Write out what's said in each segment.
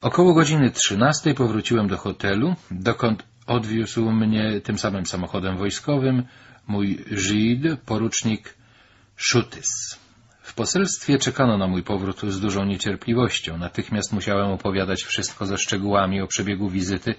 Około godziny trzynastej powróciłem do hotelu, dokąd odwiózł mnie tym samym samochodem wojskowym mój Żyd, porucznik Szutys. W poselstwie czekano na mój powrót z dużą niecierpliwością. Natychmiast musiałem opowiadać wszystko ze szczegółami o przebiegu wizyty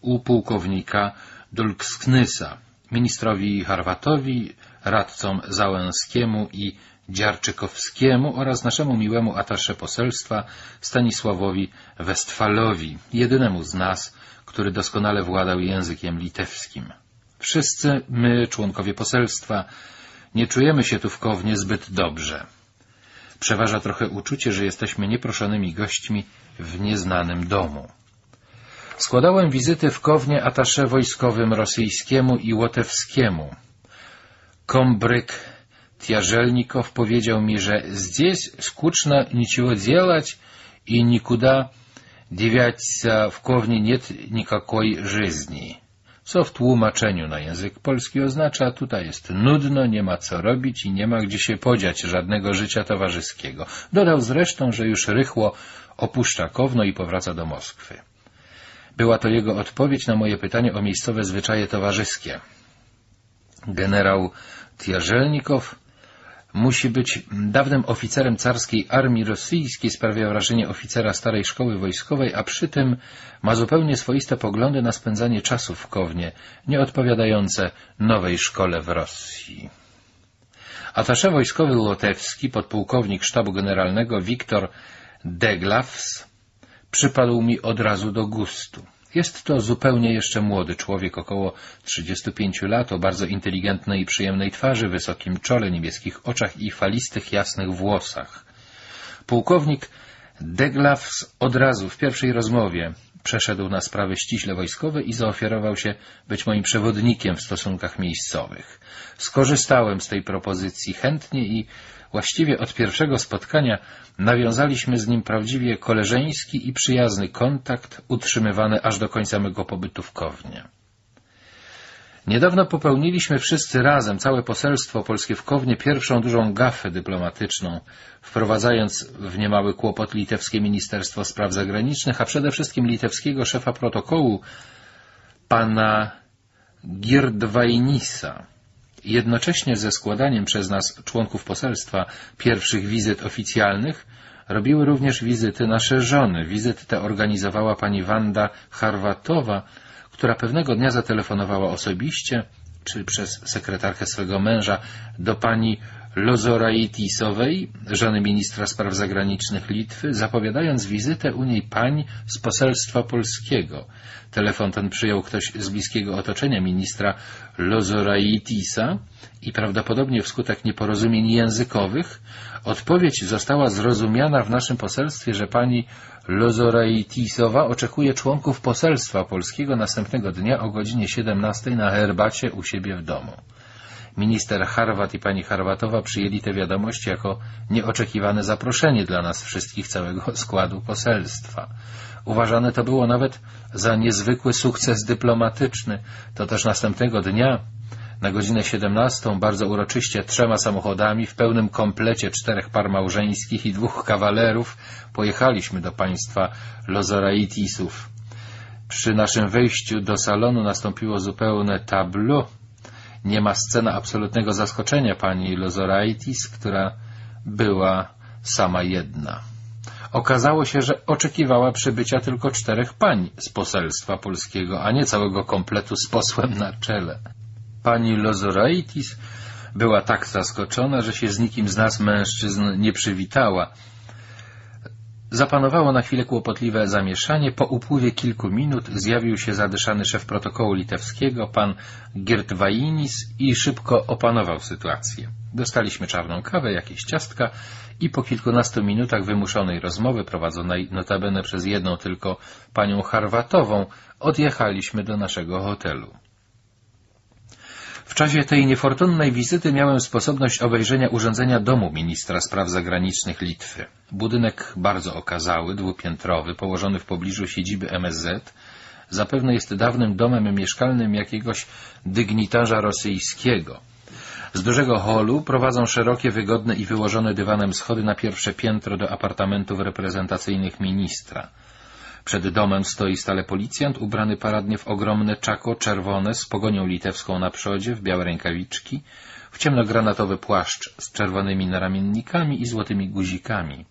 u pułkownika Dulksknysa, ministrowi Harwatowi, radcom Załęskiemu i Dziarczykowskiemu oraz naszemu miłemu atasze poselstwa Stanisławowi Westfalowi, jedynemu z nas, który doskonale władał językiem litewskim. Wszyscy my, członkowie poselstwa, nie czujemy się tu w Kownie zbyt dobrze. Przeważa trochę uczucie, że jesteśmy nieproszonymi gośćmi w nieznanym domu. Składałem wizyty w Kownie atasze wojskowym rosyjskiemu i łotewskiemu. Kombryk Тяжельников powiedział mi, że здесь скучно ничего делать и никуда девяться w Kowni нет никакой жизни. Co w tłumaczeniu na język polski oznacza, tutaj jest nudno, nie ma co robić i nie ma gdzie się podziać żadnego życia towarzyskiego. Dodał zresztą, że już rychło opuszcza Kowno i powraca do Moskwy. Była to jego odpowiedź na moje pytanie o miejscowe zwyczaje towarzyskie. Generał Tjarzelnikow musi być dawnym oficerem carskiej armii rosyjskiej, sprawia wrażenie oficera starej szkoły wojskowej, a przy tym ma zupełnie swoiste poglądy na spędzanie czasu w Kownie, nieodpowiadające nowej szkole w Rosji. Atasze wojskowy łotewski, podpułkownik sztabu generalnego Wiktor Deglavs, przypadł mi od razu do gustu. Jest to zupełnie jeszcze młody człowiek, około 35 lat, o bardzo inteligentnej i przyjemnej twarzy, wysokim czole, niebieskich oczach i falistych, jasnych włosach. Pułkownik Deglavs od razu w pierwszej rozmowie przeszedł na sprawy ściśle wojskowe i zaoferował się być moim przewodnikiem w stosunkach miejscowych. Skorzystałem z tej propozycji chętnie i Właściwie od pierwszego spotkania nawiązaliśmy z nim prawdziwie koleżeński i przyjazny kontakt, utrzymywany aż do końca mego pobytu w Kownie. Niedawno popełniliśmy wszyscy razem, całe poselstwo polskie w Kownie, pierwszą dużą gafę dyplomatyczną, wprowadzając w niemały kłopot litewskie Ministerstwo Spraw Zagranicznych, a przede wszystkim litewskiego szefa protokołu, pana Girdwajnisa. Jednocześnie ze składaniem przez nas członków poselstwa pierwszych wizyt oficjalnych robiły również wizyty nasze żony. Wizyty te organizowała pani Wanda Harwatowa, która pewnego dnia zatelefonowała osobiście, czy przez sekretarkę swego męża, do pani Lozoraitisowej, żony ministra spraw zagranicznych Litwy, zapowiadając wizytę u niej pań z poselstwa polskiego. Telefon ten przyjął ktoś z bliskiego otoczenia ministra Lozoraitisa i prawdopodobnie wskutek nieporozumień językowych odpowiedź została zrozumiana w naszym poselstwie, że pani Lozoraitisowa oczekuje członków poselstwa polskiego następnego dnia o godzinie 17 na herbacie u siebie w domu. Minister Harwat i pani Harwatowa przyjęli te wiadomości jako nieoczekiwane zaproszenie dla nas wszystkich całego składu poselstwa. Uważane to było nawet za niezwykły sukces dyplomatyczny. To też następnego dnia, na godzinę 17, bardzo uroczyście trzema samochodami w pełnym komplecie czterech par małżeńskich i dwóch kawalerów pojechaliśmy do państwa Lozoraitisów. Przy naszym wejściu do salonu nastąpiło zupełne tableau. Nie ma scena absolutnego zaskoczenia pani Lozoraitis, która była sama jedna. Okazało się, że oczekiwała przybycia tylko czterech pań z poselstwa polskiego, a nie całego kompletu z posłem na czele. Pani Lozoraitis była tak zaskoczona, że się z nikim z nas mężczyzn nie przywitała. Zapanowało na chwilę kłopotliwe zamieszanie. Po upływie kilku minut zjawił się zadyszany szef protokołu litewskiego, pan Girtwainis i szybko opanował sytuację. Dostaliśmy czarną kawę, jakieś ciastka i po kilkunastu minutach wymuszonej rozmowy, prowadzonej notabene przez jedną tylko panią Harwatową, odjechaliśmy do naszego hotelu. W czasie tej niefortunnej wizyty miałem sposobność obejrzenia urządzenia domu ministra spraw zagranicznych Litwy. Budynek bardzo okazały, dwupiętrowy, położony w pobliżu siedziby MSZ, zapewne jest dawnym domem mieszkalnym jakiegoś dygnitarza rosyjskiego. Z dużego holu prowadzą szerokie, wygodne i wyłożone dywanem schody na pierwsze piętro do apartamentów reprezentacyjnych ministra. Przed domem stoi stale policjant, ubrany paradnie w ogromne czako czerwone z pogonią litewską na przodzie, w białe rękawiczki, w ciemnogranatowy płaszcz z czerwonymi naramiennikami i złotymi guzikami.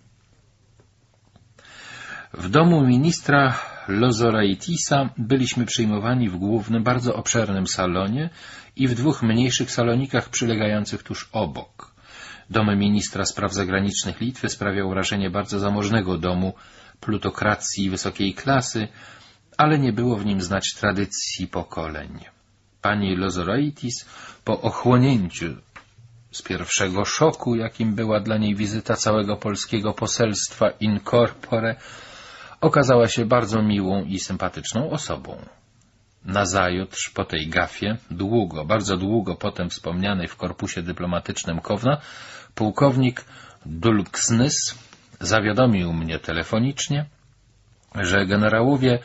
W domu ministra Lozoraitisa byliśmy przyjmowani w głównym, bardzo obszernym salonie i w dwóch mniejszych salonikach przylegających tuż obok. Dom ministra spraw zagranicznych Litwy sprawiał wrażenie bardzo zamożnego domu plutokracji wysokiej klasy, ale nie było w nim znać tradycji pokoleń. Pani Lozoraitis po ochłonięciu z pierwszego szoku, jakim była dla niej wizyta całego polskiego poselstwa in corpore, okazała się bardzo miłą i sympatyczną osobą. Nazajutrz po tej gafie, długo, bardzo długo potem wspomnianej w korpusie dyplomatycznym Kowna, pułkownik Dulksnys zawiadomił mnie telefonicznie, że generałowie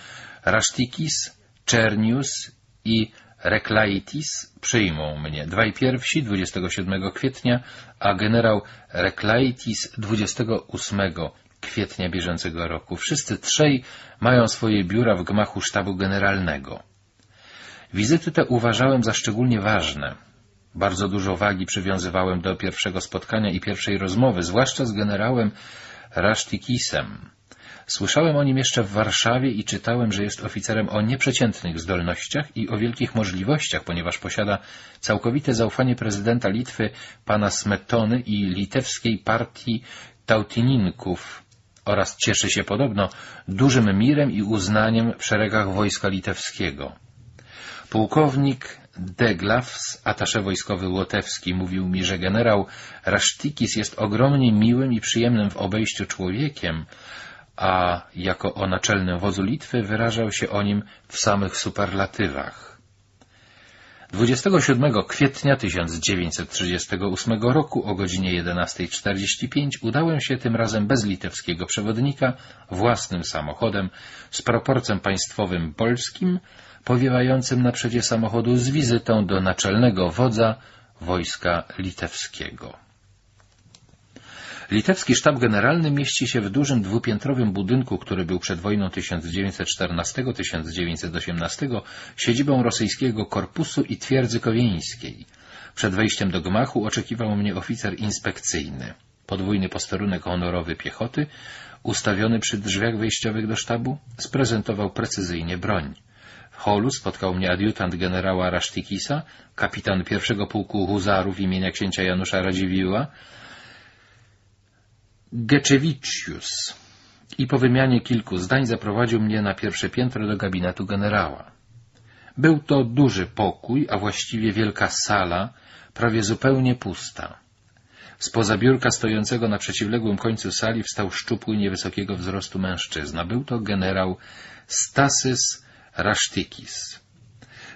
Rasztikis, Czernius i Reklaitis przyjmą mnie. Dwaj pierwsi 27 kwietnia, a generał Reklaitis 28 kwietnia bieżącego roku. Wszyscy trzej mają swoje biura w gmachu sztabu generalnego. Wizyty te uważałem za szczególnie ważne. Bardzo dużo wagi przywiązywałem do pierwszego spotkania i pierwszej rozmowy, zwłaszcza z generałem Rasztikisem. Słyszałem o nim jeszcze w Warszawie i czytałem, że jest oficerem o nieprzeciętnych zdolnościach i o wielkich możliwościach, ponieważ posiada całkowite zaufanie prezydenta Litwy pana Smetony i litewskiej partii Tautininków oraz cieszy się podobno dużym mirem i uznaniem w szeregach wojska litewskiego. Pułkownik Deglaws, atasze wojskowy Łotewski, mówił mi, że generał Rasztikis jest ogromnie miłym i przyjemnym w obejściu człowiekiem, a jako o naczelnym wodzu Litwy wyrażał się o nim w samych superlatywach. 27 kwietnia 1938 roku o godzinie 11.45 udałem się tym razem bez litewskiego przewodnika własnym samochodem z proporcem państwowym polskim powiewającym na przedzie samochodu z wizytą do naczelnego wodza wojska litewskiego. Litewski sztab generalny mieści się w dużym dwupiętrowym budynku, który był przed wojną 1914-1918 siedzibą rosyjskiego korpusu i twierdzy kowieńskiej. Przed wejściem do gmachu oczekiwał mnie oficer inspekcyjny. Podwójny posterunek honorowy piechoty, ustawiony przy drzwiach wejściowych do sztabu, sprezentował precyzyjnie broń. W holu spotkał mnie adiutant generała Rasztikisa, kapitan pierwszego pułku huzarów imienia księcia Janusza Radziwiła, Geczewicius i po wymianie kilku zdań zaprowadził mnie na pierwsze piętro do gabinetu generała. Był to duży pokój, a właściwie wielka sala, prawie zupełnie pusta. Spoza biurka stojącego na przeciwległym końcu sali wstał szczupły, niewysokiego wzrostu mężczyzna. Był to generał Stasys Rasztykis.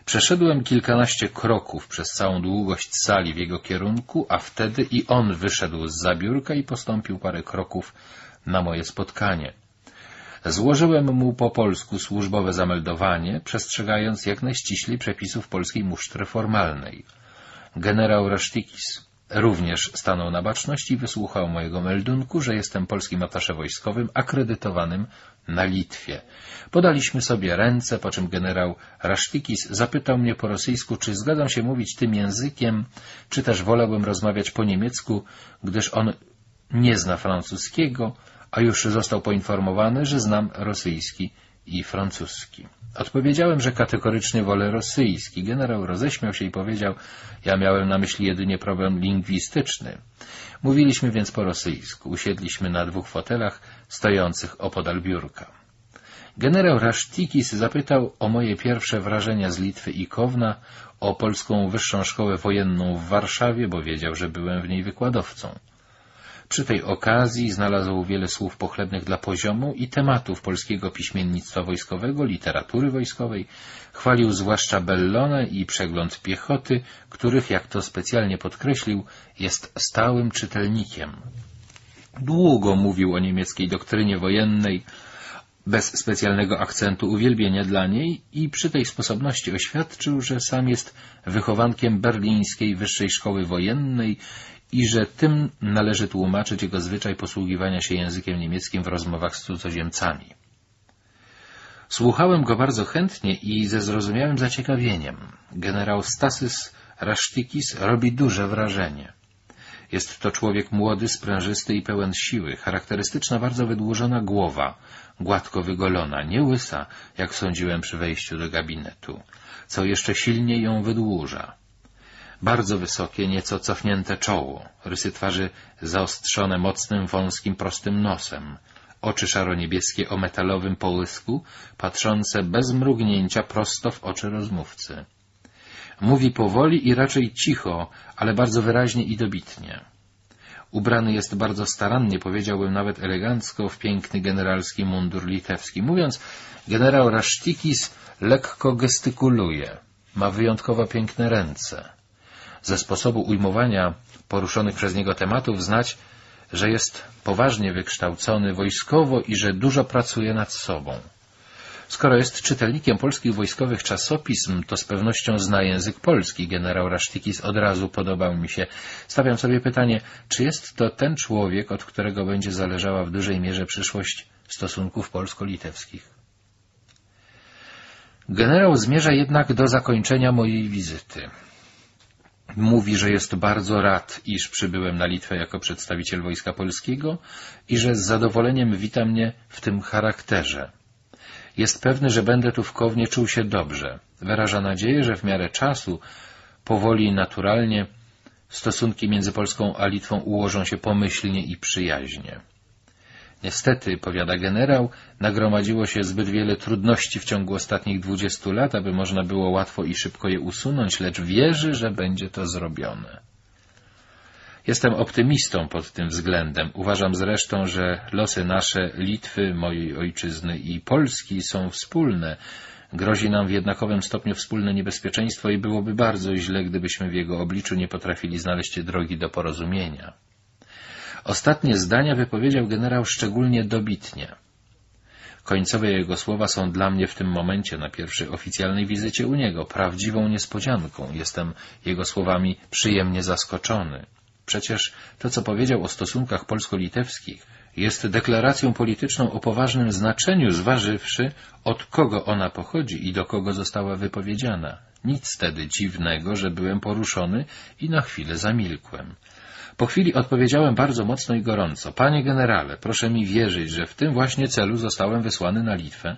Przeszedłem kilkanaście kroków przez całą długość sali w jego kierunku, a wtedy i on wyszedł z zabiórka i postąpił parę kroków na moje spotkanie. Złożyłem mu po polsku służbowe zameldowanie, przestrzegając jak najściślej przepisów polskiej musztry formalnej. Generał Rasztikis Również stanął na baczność i wysłuchał mojego meldunku, że jestem polskim atasze wojskowym akredytowanym na Litwie. Podaliśmy sobie ręce, po czym generał Rasztikis zapytał mnie po rosyjsku, czy zgadzam się mówić tym językiem, czy też wolałbym rozmawiać po niemiecku, gdyż on nie zna francuskiego, a już został poinformowany, że znam rosyjski i francuski. Odpowiedziałem, że kategorycznie wolę rosyjski. Generał roześmiał się i powiedział, ja miałem na myśli jedynie problem lingwistyczny. Mówiliśmy więc po rosyjsku. Usiedliśmy na dwóch fotelach stojących opodal biurka. Generał Rasztikis zapytał o moje pierwsze wrażenia z Litwy i Kowna, o polską wyższą szkołę wojenną w Warszawie, bo wiedział, że byłem w niej wykładowcą. Przy tej okazji znalazł wiele słów pochlebnych dla poziomu i tematów polskiego piśmiennictwa wojskowego, literatury wojskowej. Chwalił zwłaszcza Bellone i przegląd piechoty, których, jak to specjalnie podkreślił, jest stałym czytelnikiem. Długo mówił o niemieckiej doktrynie wojennej, bez specjalnego akcentu uwielbienia dla niej i przy tej sposobności oświadczył, że sam jest wychowankiem berlińskiej wyższej szkoły wojennej i że tym należy tłumaczyć jego zwyczaj posługiwania się językiem niemieckim w rozmowach z cudzoziemcami. Słuchałem go bardzo chętnie i ze zrozumiałym zaciekawieniem. Generał Stasys Rasztikis robi duże wrażenie. Jest to człowiek młody, sprężysty i pełen siły, charakterystyczna bardzo wydłużona głowa, gładko wygolona, nie łysa, jak sądziłem przy wejściu do gabinetu, co jeszcze silniej ją wydłuża. Bardzo wysokie, nieco cofnięte czoło, rysy twarzy zaostrzone mocnym, wąskim, prostym nosem, oczy szaroniebieskie o metalowym połysku, patrzące bez mrugnięcia prosto w oczy rozmówcy. Mówi powoli i raczej cicho, ale bardzo wyraźnie i dobitnie. Ubrany jest bardzo starannie, powiedziałbym nawet elegancko, w piękny generalski mundur litewski. Mówiąc, generał Rasztikis lekko gestykuluje. Ma wyjątkowo piękne ręce. Ze sposobu ujmowania poruszonych przez niego tematów znać, że jest poważnie wykształcony wojskowo i że dużo pracuje nad sobą. Skoro jest czytelnikiem polskich wojskowych czasopism, to z pewnością zna język polski. Generał Rasztikis od razu podobał mi się. Stawiam sobie pytanie, czy jest to ten człowiek, od którego będzie zależała w dużej mierze przyszłość stosunków polsko-litewskich? Generał zmierza jednak do zakończenia mojej wizyty. Mówi, że jest bardzo rad, iż przybyłem na Litwę jako przedstawiciel Wojska Polskiego i że z zadowoleniem wita mnie w tym charakterze. Jest pewny, że będę tu w Kownie czuł się dobrze. Wyraża nadzieję, że w miarę czasu, powoli i naturalnie, stosunki między Polską a Litwą ułożą się pomyślnie i przyjaźnie. Niestety, powiada generał, nagromadziło się zbyt wiele trudności w ciągu ostatnich dwudziestu lat, aby można było łatwo i szybko je usunąć, lecz wierzy, że będzie to zrobione. Jestem optymistą pod tym względem. Uważam zresztą, że losy nasze, Litwy, mojej ojczyzny i Polski są wspólne. Grozi nam w jednakowym stopniu wspólne niebezpieczeństwo i byłoby bardzo źle, gdybyśmy w jego obliczu nie potrafili znaleźć drogi do porozumienia. Ostatnie zdania wypowiedział generał szczególnie dobitnie. Końcowe jego słowa są dla mnie w tym momencie, na pierwszej oficjalnej wizycie u niego, prawdziwą niespodzianką. Jestem jego słowami przyjemnie zaskoczony. Przecież to, co powiedział o stosunkach polsko-litewskich, jest deklaracją polityczną o poważnym znaczeniu, zważywszy, od kogo ona pochodzi i do kogo została wypowiedziana. Nic wtedy dziwnego, że byłem poruszony i na chwilę zamilkłem. Po chwili odpowiedziałem bardzo mocno i gorąco. Panie generale, proszę mi wierzyć, że w tym właśnie celu zostałem wysłany na Litwę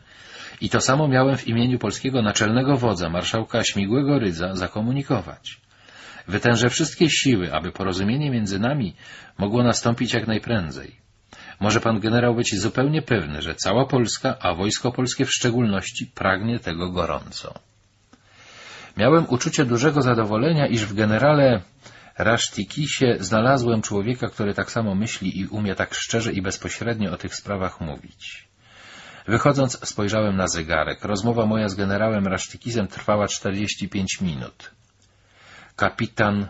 i to samo miałem w imieniu polskiego naczelnego wodza, marszałka Śmigłego Rydza, zakomunikować. Wytężę wszystkie siły, aby porozumienie między nami mogło nastąpić jak najprędzej. Może pan generał być zupełnie pewny, że cała Polska, a wojsko polskie w szczególności, pragnie tego gorąco. Miałem uczucie dużego zadowolenia, iż w generale Rasztikisie znalazłem człowieka, który tak samo myśli i umie tak szczerze i bezpośrednio o tych sprawach mówić. Wychodząc, spojrzałem na zegarek. Rozmowa moja z generałem Rasztikisem trwała 45 minut. Kapitan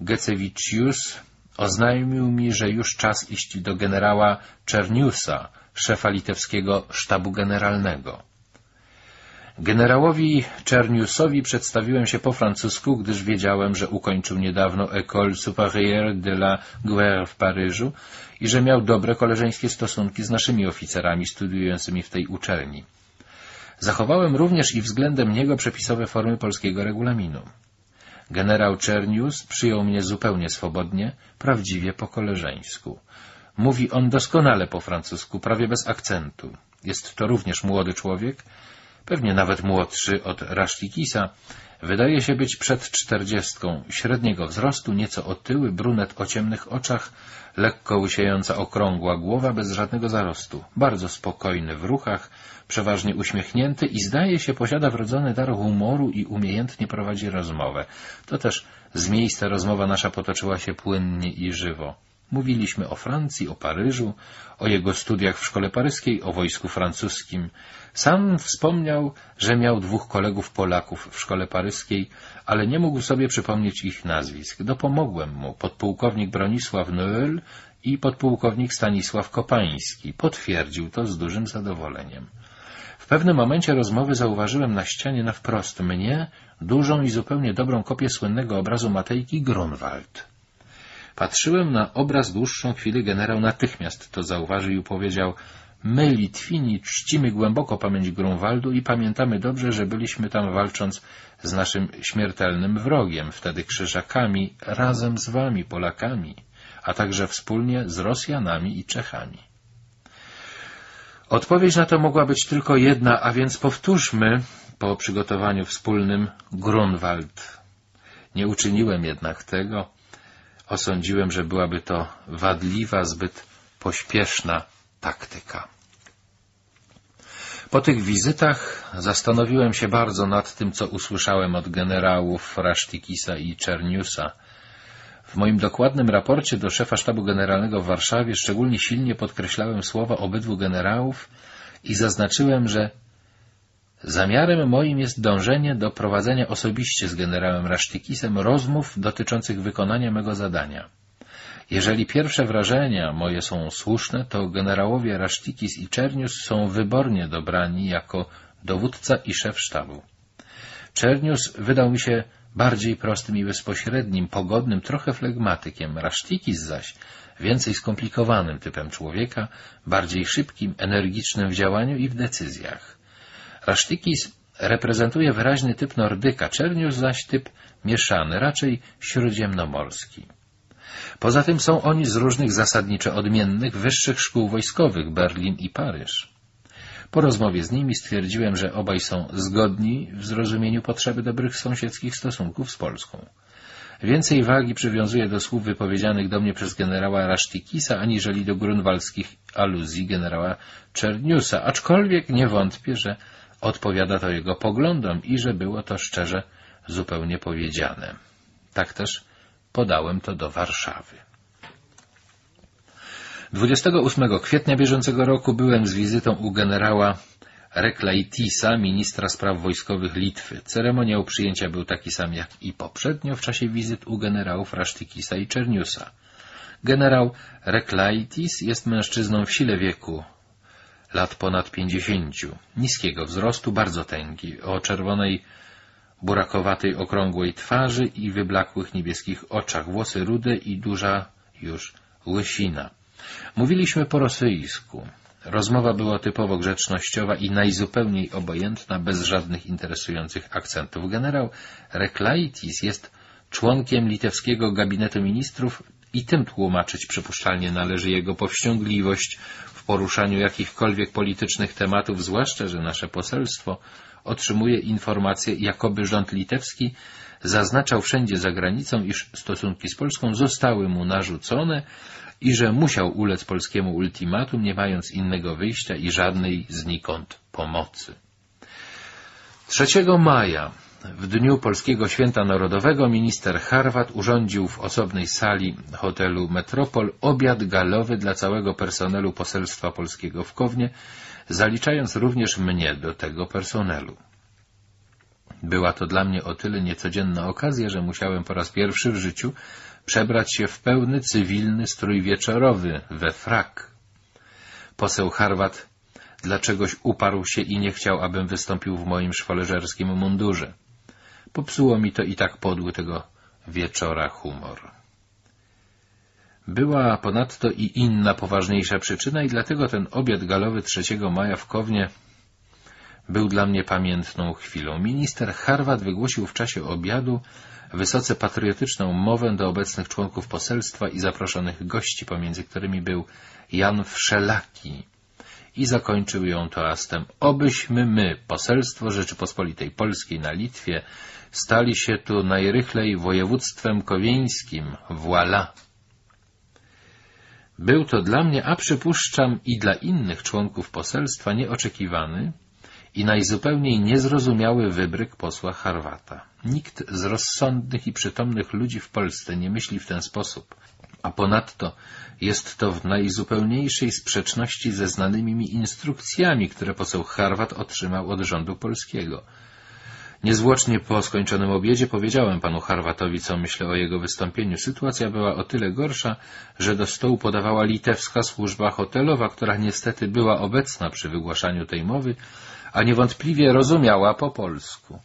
Gecewicius oznajmił mi, że już czas iść do generała Czerniusa, szefa litewskiego sztabu generalnego. Generałowi Czerniusowi przedstawiłem się po francusku, gdyż wiedziałem, że ukończył niedawno École Supérieure de la Guerre w Paryżu i że miał dobre koleżeńskie stosunki z naszymi oficerami studiującymi w tej uczelni. Zachowałem również i względem niego przepisowe formy polskiego regulaminu. Generał Czernius przyjął mnie zupełnie swobodnie, prawdziwie po koleżeńsku. Mówi on doskonale po francusku, prawie bez akcentu. Jest to również młody człowiek, pewnie nawet młodszy od Rasztikisa, wydaje się być przed czterdziestką, średniego wzrostu, nieco otyły, brunet o ciemnych oczach, lekko łysiejąca okrągła głowa bez żadnego zarostu, bardzo spokojny w ruchach, przeważnie uśmiechnięty i zdaje się posiada wrodzony dar humoru i umiejętnie prowadzi rozmowę. To też z miejsca rozmowa nasza potoczyła się płynnie i żywo. Mówiliśmy o Francji, o Paryżu, o jego studiach w szkole paryskiej, o wojsku francuskim. Sam wspomniał, że miał dwóch kolegów Polaków w szkole paryskiej, ale nie mógł sobie przypomnieć ich nazwisk. Dopomogłem mu podpułkownik Bronisław Noel i podpułkownik Stanisław Kopański. Potwierdził to z dużym zadowoleniem. W pewnym momencie rozmowy zauważyłem na ścianie na wprost mnie dużą i zupełnie dobrą kopię słynnego obrazu Matejki Grunwald. Patrzyłem na obraz dłuższą chwilę, generał natychmiast to zauważył i powiedział My, Litwini, czcimy głęboko pamięć Grunwaldu i pamiętamy dobrze, że byliśmy tam walcząc z naszym śmiertelnym wrogiem, wtedy krzyżakami, razem z wami, Polakami, a także wspólnie z Rosjanami i Czechami. Odpowiedź na to mogła być tylko jedna, a więc powtórzmy po przygotowaniu wspólnym Grunwald. Nie uczyniłem jednak tego. Osądziłem, że byłaby to wadliwa, zbyt pośpieszna taktyka. Po tych wizytach zastanowiłem się bardzo nad tym, co usłyszałem od generałów Rasztikisa i Czerniusa. W moim dokładnym raporcie do szefa sztabu generalnego w Warszawie szczególnie silnie podkreślałem słowa obydwu generałów i zaznaczyłem, że zamiarem moim jest dążenie do prowadzenia osobiście z generałem Rasztikisem rozmów dotyczących wykonania mego zadania. Jeżeli pierwsze wrażenia moje są słuszne, to generałowie Rasztikis i Czernius są wybornie dobrani jako dowódca i szef sztabu. Czernius wydał mi się bardziej prostym i bezpośrednim, pogodnym, trochę flegmatykiem, Rasztikis zaś więcej skomplikowanym typem człowieka, bardziej szybkim, energicznym w działaniu i w decyzjach. Rasztikis reprezentuje wyraźny typ nordyka, Czernius zaś typ mieszany, raczej śródziemnomorski. Poza tym są oni z różnych zasadniczo odmiennych wyższych szkół wojskowych Berlin i Paryż. Po rozmowie z nimi stwierdziłem, że obaj są zgodni w zrozumieniu potrzeby dobrych sąsiedzkich stosunków z Polską. Więcej wagi przywiązuję do słów wypowiedzianych do mnie przez generała Rasztikisa, aniżeli do grunwaldzkich aluzji generała Czerniusa, aczkolwiek nie wątpię, że odpowiada to jego poglądom i że było to szczerze zupełnie powiedziane. Tak też podałem to do Warszawy. 28 kwietnia bieżącego roku byłem z wizytą u generała Reklaitisa, ministra spraw wojskowych Litwy. Ceremoniał przyjęcia był taki sam jak i poprzednio w czasie wizyt u generałów Rasztikisa i Czerniusa. Generał Reklaitis jest mężczyzną w sile wieku, lat ponad pięćdziesięciu, niskiego wzrostu, bardzo tęgi, o czerwonej burakowatej, okrągłej twarzy i wyblakłych niebieskich oczach, włosy rude i duża już łysina. Mówiliśmy po rosyjsku. Rozmowa była typowo grzecznościowa i najzupełniej obojętna, bez żadnych interesujących akcentów. Generał Reklaitis jest członkiem litewskiego gabinetu ministrów i tym tłumaczyć przypuszczalnie należy jego powściągliwość poruszaniu jakichkolwiek politycznych tematów, zwłaszcza, że nasze poselstwo otrzymuje informacje, jakoby rząd litewski zaznaczał wszędzie za granicą, iż stosunki z Polską zostały mu narzucone i że musiał ulec polskiemu ultimatum, nie mając innego wyjścia i żadnej znikąd pomocy. 3 maja, w dniu Polskiego Święta Narodowego, minister Harwat urządził w osobnej sali hotelu Metropol obiad galowy dla całego personelu Poselstwa Polskiego w Kownie, zaliczając również mnie do tego personelu. Była to dla mnie o tyle niecodzienna okazja, że musiałem po raz pierwszy w życiu przebrać się w pełny cywilny strój wieczorowy, we frak. Poseł Harwat dlaczegoś uparł się i nie chciał, abym wystąpił w moim szwoleżerskim mundurze. Popsuło mi to i tak podły tego wieczora humor. Była ponadto i inna poważniejsza przyczyna i dlatego ten obiad galowy 3 maja w Kownie był dla mnie pamiętną chwilą. Minister Harwat wygłosił w czasie obiadu wysoce patriotyczną mowę do obecnych członków poselstwa i zaproszonych gości, pomiędzy którymi był Jan Wszelaki i zakończył ją toastem Obyśmy my, poselstwo Rzeczypospolitej Polskiej na Litwie, stali się tu najrychlej województwem kowieńskim, voilà! Był to dla mnie, a przypuszczam i dla innych członków poselstwa, nieoczekiwany i najzupełniej niezrozumiały wybryk posła Harwata. Nikt z rozsądnych i przytomnych ludzi w Polsce nie myśli w ten sposób, a ponadto jest to w najzupełniejszej sprzeczności ze znanymi mi instrukcjami, które poseł Harwat otrzymał od rządu polskiego. Niezwłocznie po skończonym obiedzie powiedziałem panu Harwatowi, co myślę o jego wystąpieniu. Sytuacja była o tyle gorsza, że do stołu podawała litewska służba hotelowa, która niestety była obecna przy wygłaszaniu tej mowy, a niewątpliwie rozumiała po polsku.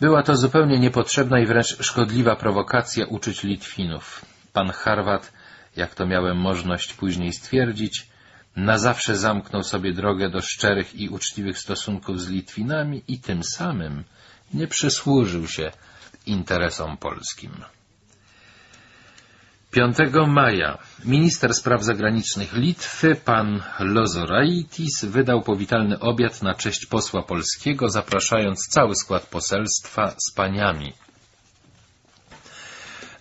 Była to zupełnie niepotrzebna i wręcz szkodliwa prowokacja uczyć Litwinów. Pan Harwat, jak to miałem możliwość później stwierdzić, na zawsze zamknął sobie drogę do szczerych i uczciwych stosunków z Litwinami i tym samym nie przysłużył się interesom polskim. 5 maja minister spraw zagranicznych Litwy, pan Lozoraitis, wydał powitalny obiad na cześć posła polskiego, zapraszając cały skład poselstwa z paniami.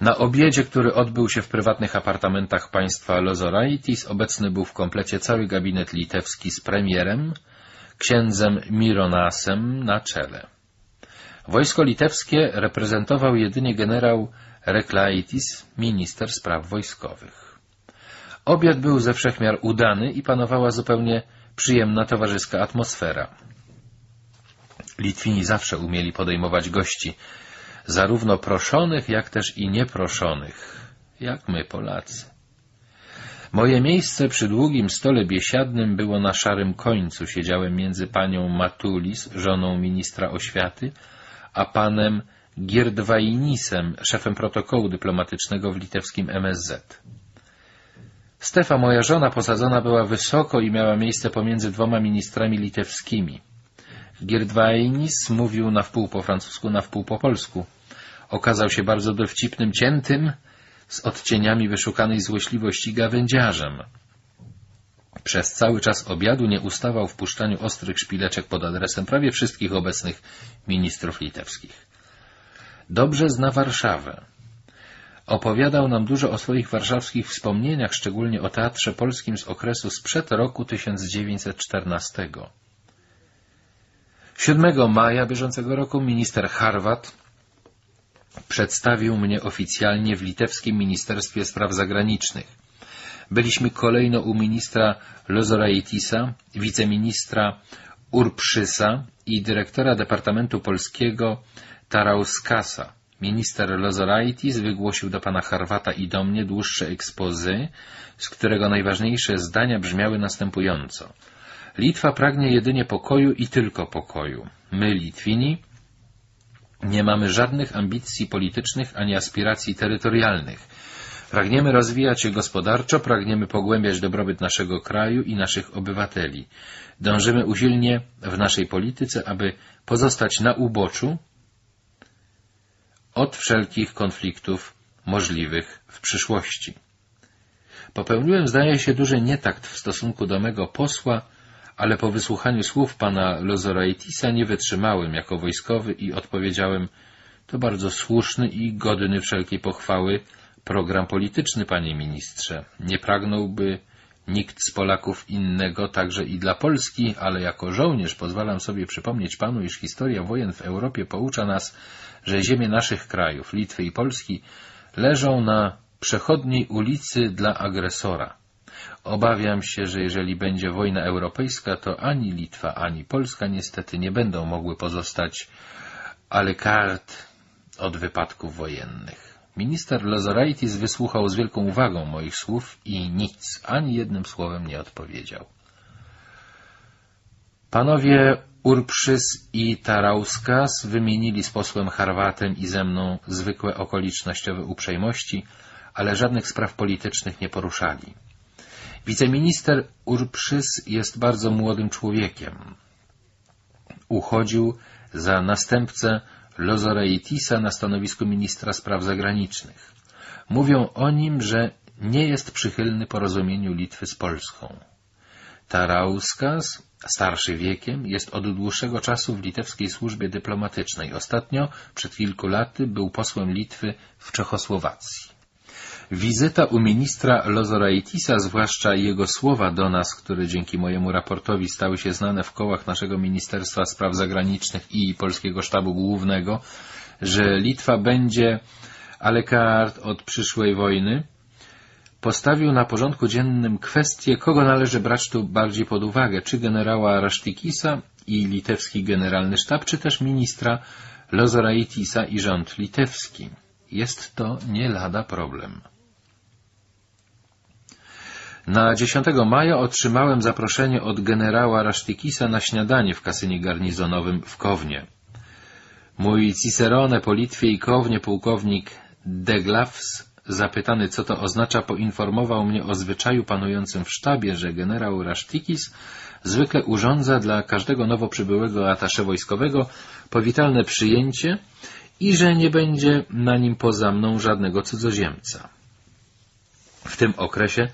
Na obiedzie, który odbył się w prywatnych apartamentach państwa Lozoraitis, obecny był w komplecie cały gabinet litewski z premierem, księdzem Mironasem na czele. Wojsko litewskie reprezentował jedynie generał Reklaitis, minister spraw wojskowych. Obiad był ze wszechmiar udany i panowała zupełnie przyjemna towarzyska atmosfera. Litwini zawsze umieli podejmować gości, zarówno proszonych, jak też i nieproszonych, jak my Polacy. Moje miejsce przy długim stole biesiadnym było na szarym końcu. Siedziałem między panią Matulis, żoną ministra oświaty, a panem Gierdwainisem, szefem protokołu dyplomatycznego w litewskim MSZ. Stefa, moja żona, posadzona była wysoko i miała miejsce pomiędzy dwoma ministrami litewskimi. Gierdwainis mówił na wpół po francusku, na wpół po polsku. Okazał się bardzo dowcipnym, ciętym, z odcieniami wyszukanej złośliwości gawędziarzem. Przez cały czas obiadu nie ustawał w puszczaniu ostrych szpileczek pod adresem prawie wszystkich obecnych ministrów litewskich. Dobrze zna Warszawę. Opowiadał nam dużo o swoich warszawskich wspomnieniach, szczególnie o Teatrze Polskim z okresu sprzed roku 1914. 7 maja bieżącego roku minister Harwat przedstawił mnie oficjalnie w litewskim Ministerstwie Spraw Zagranicznych. Byliśmy kolejno u ministra Lozoraitisa, wiceministra Urprzysa i dyrektora Departamentu Polskiego Tarauskasa. Minister Lozoraitis wygłosił do pana Harwata i do mnie dłuższe ekspozy, z którego najważniejsze zdania brzmiały następująco. Litwa pragnie jedynie pokoju i tylko pokoju. My, Litwini, nie mamy żadnych ambicji politycznych ani aspiracji terytorialnych. Pragniemy rozwijać się gospodarczo, pragniemy pogłębiać dobrobyt naszego kraju i naszych obywateli. Dążymy usilnie w naszej polityce, aby pozostać na uboczu od wszelkich konfliktów możliwych w przyszłości. Popełniłem, zdaje się, duży nietakt w stosunku do mego posła, ale po wysłuchaniu słów pana Lozoraitisa nie wytrzymałem jako wojskowy i odpowiedziałem to bardzo słuszny i godny wszelkiej pochwały program polityczny, panie ministrze. Nie pragnąłby nikt z Polaków innego także i dla Polski, ale jako żołnierz pozwalam sobie przypomnieć panu, iż historia wojen w Europie poucza nas, że ziemie naszych krajów, Litwy i Polski, leżą na przechodniej ulicy dla agresora. Obawiam się, że jeżeli będzie wojna europejska, to ani Litwa, ani Polska niestety nie będą mogły pozostać ale kart od wypadków wojennych. Minister Lozoraitis wysłuchał z wielką uwagą moich słów i nic, ani jednym słowem nie odpowiedział. Panowie Urprzys i Tarauskas wymienili z posłem Harwatem i ze mną zwykłe okolicznościowe uprzejmości, ale żadnych spraw politycznych nie poruszali. Wiceminister Urprzys jest bardzo młodym człowiekiem. Uchodził za następcę Lozoreitisa na stanowisku ministra spraw zagranicznych. Mówią o nim, że nie jest przychylny porozumieniu Litwy z Polską. Tarauskas, starszy wiekiem, jest od dłuższego czasu w litewskiej służbie dyplomatycznej. Ostatnio, przed kilku laty, był posłem Litwy w Czechosłowacji. Wizyta u ministra Lozoraitisa, zwłaszcza jego słowa do nas, które dzięki mojemu raportowi stały się znane w kołach naszego Ministerstwa Spraw Zagranicznych i Polskiego Sztabu Głównego, że Litwa będzie alekart od przyszłej wojny, postawił na porządku dziennym kwestię, kogo należy brać tu bardziej pod uwagę, czy generała Rasztikisa i litewski generalny sztab, czy też ministra Lozoraitisa i rząd litewski. Jest to nie lada problem. Na 10 maja otrzymałem zaproszenie od generała Rasztikisa na śniadanie w kasynie garnizonowym w Kownie. Mój cicerone po Litwie i Kownie pułkownik Deglavs zapytany, co to oznacza, poinformował mnie o zwyczaju panującym w sztabie, że generał Rasztikis zwykle urządza dla każdego nowo przybyłego atasze wojskowego powitalne przyjęcie i że nie będzie na nim poza mną żadnego cudzoziemca. W tym okresie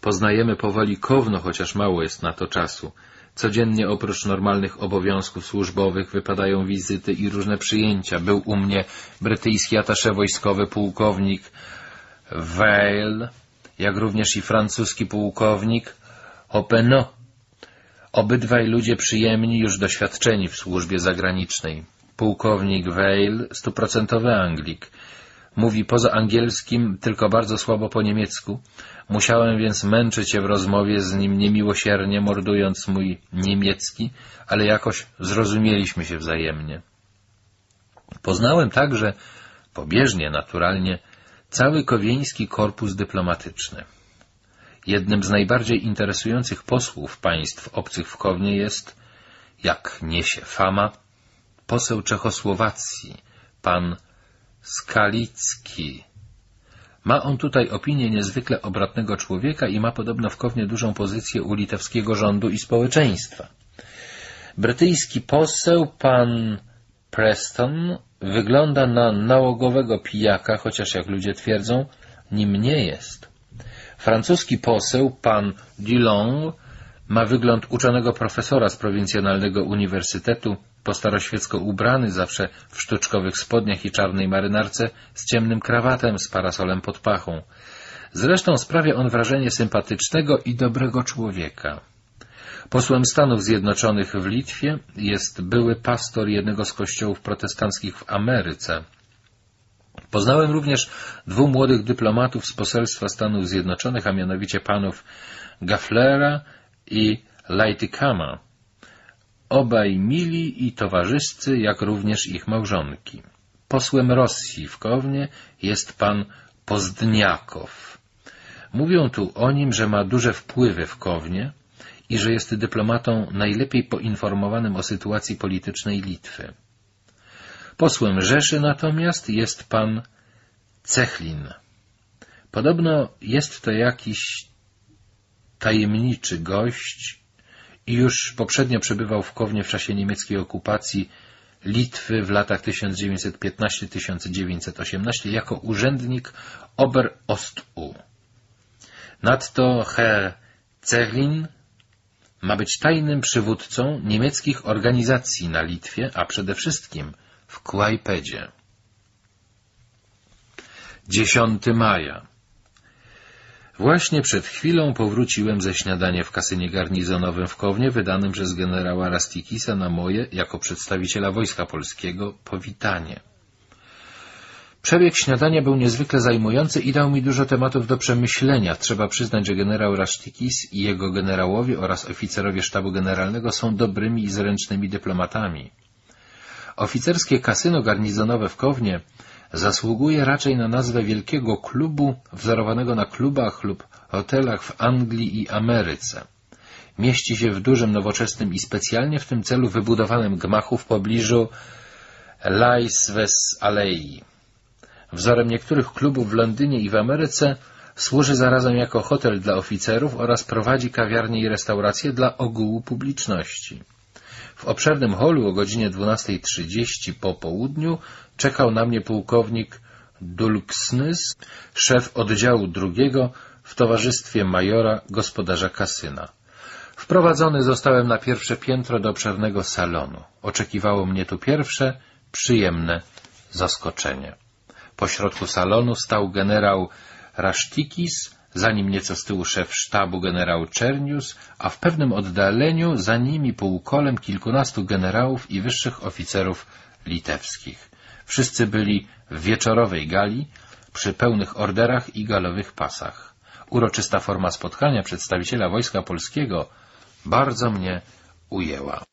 poznajemy powoli Kowno, chociaż mało jest na to czasu. Codziennie oprócz normalnych obowiązków służbowych wypadają wizyty i różne przyjęcia. Był u mnie brytyjski atasze wojskowy pułkownik Weil, jak również i francuski pułkownik Openot. Obydwaj ludzie przyjemni, już doświadczeni w służbie zagranicznej. Pułkownik Weil, stuprocentowy Anglik. Mówi poza angielskim tylko bardzo słabo po niemiecku. Musiałem więc męczyć się w rozmowie z nim niemiłosiernie, mordując mój niemiecki, ale jakoś zrozumieliśmy się wzajemnie. Poznałem także, pobieżnie naturalnie, cały kowieński korpus dyplomatyczny. Jednym z najbardziej interesujących posłów państw obcych w Kownie jest, jak niesie fama, poseł Czechosłowacji, pan Skalicki. Ma on tutaj opinię niezwykle obratnego człowieka i ma podobno w Kownie dużą pozycję u litewskiego rządu i społeczeństwa. Brytyjski poseł, pan Preston, wygląda na nałogowego pijaka, chociaż jak ludzie twierdzą, nim nie jest. Francuski poseł, pan Dillon, ma wygląd uczonego profesora z prowincjonalnego uniwersytetu, po staroświecko ubrany, zawsze w sztuczkowych spodniach i czarnej marynarce, z ciemnym krawatem, z parasolem pod pachą. Zresztą sprawia on wrażenie sympatycznego i dobrego człowieka. Posłem Stanów Zjednoczonych w Litwie jest były pastor jednego z kościołów protestanckich w Ameryce. Poznałem również dwóch młodych dyplomatów z Poselstwa Stanów Zjednoczonych, a mianowicie panów Gafflera i Lightykama. Obaj mili i towarzyscy, jak również ich małżonki. Posłem Rosji w Kownie jest pan Pozdniakow. Mówią tu o nim, że ma duże wpływy w Kownie i że jest dyplomatą najlepiej poinformowanym o sytuacji politycznej Litwy. Posłem Rzeszy natomiast jest pan Cechlin. Podobno jest to jakiś tajemniczy gość i już poprzednio przebywał w Kownie w czasie niemieckiej okupacji Litwy w latach 1915-1918 jako urzędnik Oberostu. Nadto Herr Cechlin ma być tajnym przywódcą niemieckich organizacji na Litwie, a przede wszystkim w Kłajpedzie. 10 maja Właśnie przed chwilą powróciłem ze śniadania w kasynie garnizonowym w Kownie, wydanym przez generała Rastikisa na moje, jako przedstawiciela Wojska Polskiego, powitanie. Przebieg śniadania był niezwykle zajmujący i dał mi dużo tematów do przemyślenia. Trzeba przyznać, że generał Rasztikis i jego generałowie oraz oficerowie sztabu generalnego są dobrymi i zręcznymi dyplomatami. Oficerskie kasyno garnizonowe w Kownie zasługuje raczej na nazwę wielkiego klubu wzorowanego na klubach lub hotelach w Anglii i Ameryce. Mieści się w dużym, nowoczesnym i specjalnie w tym celu wybudowanym gmachu w pobliżu Laisves Alei. Wzorem niektórych klubów w Londynie i w Ameryce służy zarazem jako hotel dla oficerów oraz prowadzi kawiarnie i restauracje dla ogółu publiczności. W obszernym holu o godzinie 12.30 po południu czekał na mnie pułkownik Dulksnys, szef oddziału drugiego w towarzystwie majora gospodarza kasyna. Wprowadzony zostałem na pierwsze piętro do obszernego salonu. Oczekiwało mnie tu pierwsze, przyjemne zaskoczenie. Po środku salonu stał generał Rasztikis, za nim nieco z tyłu szef sztabu generał Czernius, a w pewnym oddaleniu za nimi półkolem kilkunastu generałów i wyższych oficerów litewskich. Wszyscy byli w wieczorowej gali, przy pełnych orderach i galowych pasach. Uroczysta forma spotkania przedstawiciela Wojska Polskiego bardzo mnie ujęła.